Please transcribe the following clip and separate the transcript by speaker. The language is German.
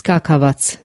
Speaker 1: Skakawatz